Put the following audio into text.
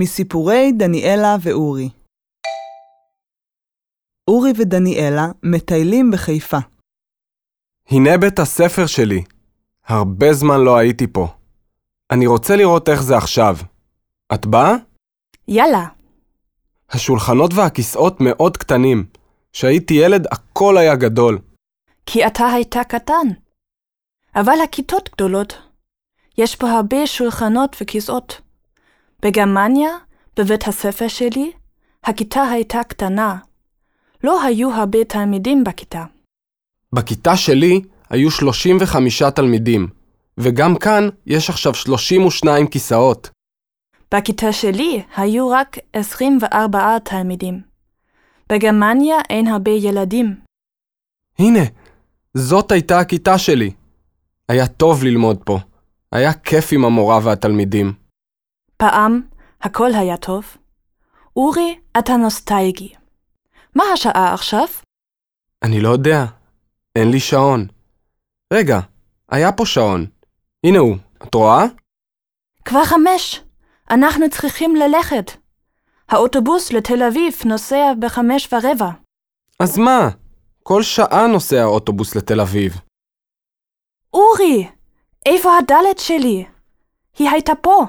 מסיפורי דניאלה ואורי אורי ודניאלה מטיילים בחיפה. הנה בית הספר שלי. הרבה זמן לא הייתי פה. אני רוצה לראות איך זה עכשיו. את באה? יאללה, השולחנות והכיסאות מאוד קטנים. כשהייתי ילד הכל היה גדול. כי אתה הייתה קטן. אבל הכיתות גדולות. יש פה הרבה שולחנות וכיסאות. בגרמניה, בבית הספר שלי, הכיתה הייתה קטנה. לא היו הרבה תלמידים בכיתה. בכיתה שלי היו 35 תלמידים, וגם כאן יש עכשיו 32 כיסאות. בכיתה שלי היו רק 24 תלמידים. בגרמניה אין הרבה ילדים. הנה, זאת הייתה הכיתה שלי. היה טוב ללמוד פה. היה כיף עם המורה והתלמידים. פעם הכל היה טוב. אורי, אתה נוסטלגי. מה השעה עכשיו? אני לא יודע. אין לי שעון. רגע, היה פה שעון. הנה הוא, את רואה? כבר חמש. אנחנו צריכים ללכת. האוטובוס לתל אביב נוסע בחמש ורבע. אז מה? כל שעה נוסע אוטובוס לתל אביב. אורי, איפה הדלת שלי? היא הייתה פה.